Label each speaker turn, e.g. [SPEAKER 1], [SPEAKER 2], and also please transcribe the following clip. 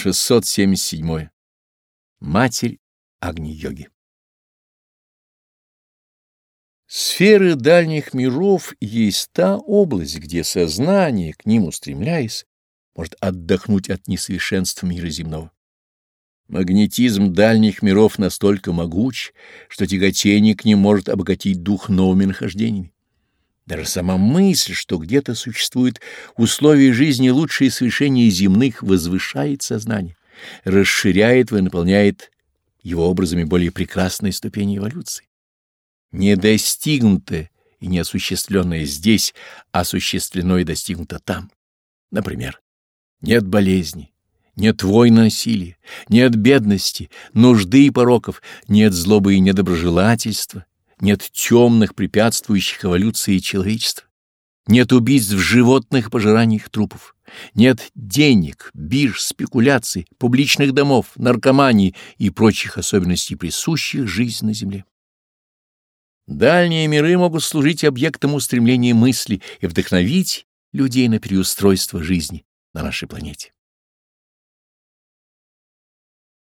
[SPEAKER 1] 677. Матерь Агни-йоги Сферы дальних миров есть та область, где сознание, к ним устремляясь, может отдохнуть от несовершенства мира земного. Магнетизм дальних миров настолько могуч, что тяготение к ним может обогатить дух новыми нахождениями. Даже сама мысль, что где-то существуют условия жизни лучшие совершения земных, возвышает сознание, расширяет и наполняет его образами более прекрасной ступени эволюции. Недостигнутое и неосуществленное здесь осуществлено и достигнуто там. Например, нет болезни, нет войн насилия, нет бедности, нужды и пороков, нет злобы и недоброжелательства, нет темных, препятствующих эволюции человечества, нет убийств животных и трупов, нет денег, бирж, спекуляций, публичных домов, наркомании и прочих особенностей, присущих жизни на Земле. Дальние миры могут служить объектом устремления мысли и вдохновить людей на переустройство жизни на нашей планете.